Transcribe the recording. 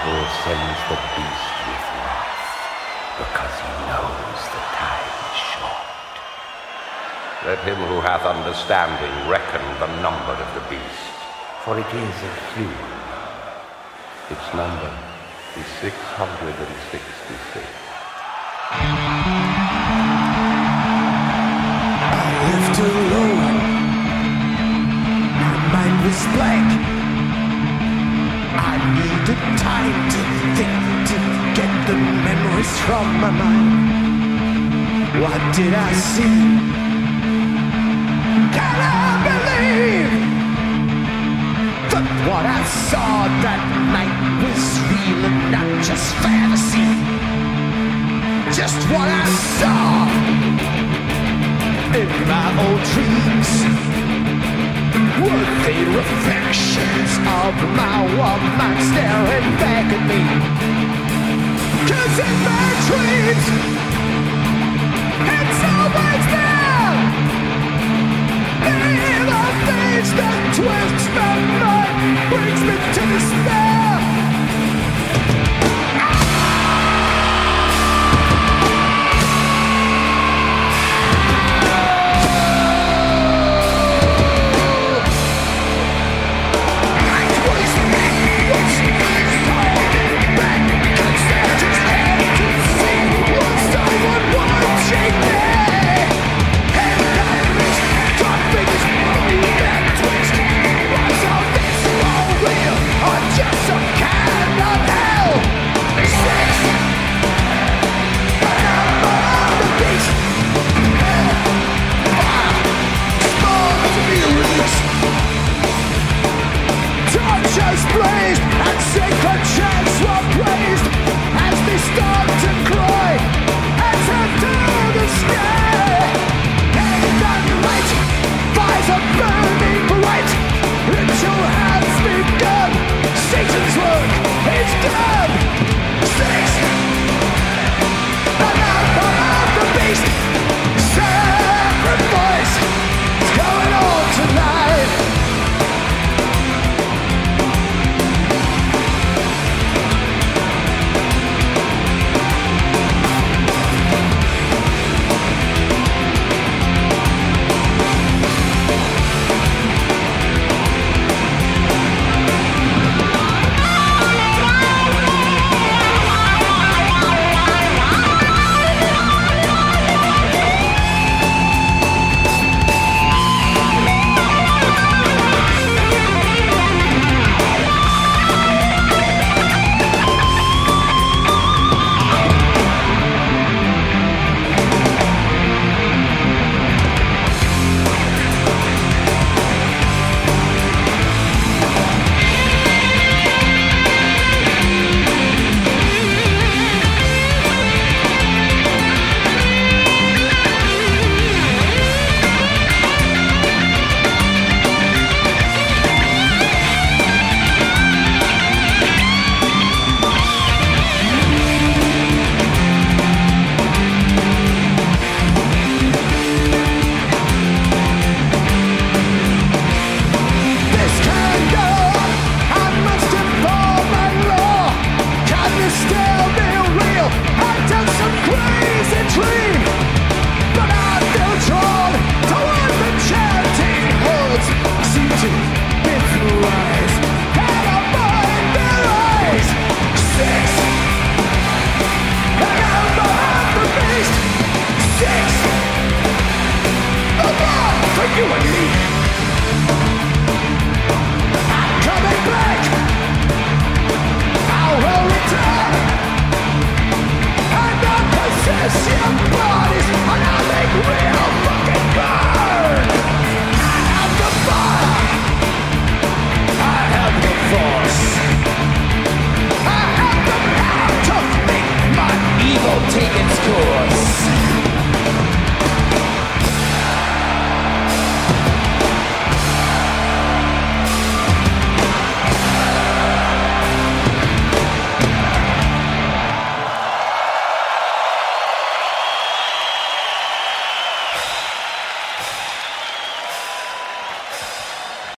devil sends the beast with wrath because he knows the time is short. Let him who hath understanding reckon the number of the beast, for it is a human number. Its number is 666. Time to think to get the memories from my mind. What did I see? Can I believe that what I saw that night was real and not just fantasy? Just what I saw in my old dreams were they reflections of my woman staring back at me. Cause in my dreams and sacred chants were praised as they started.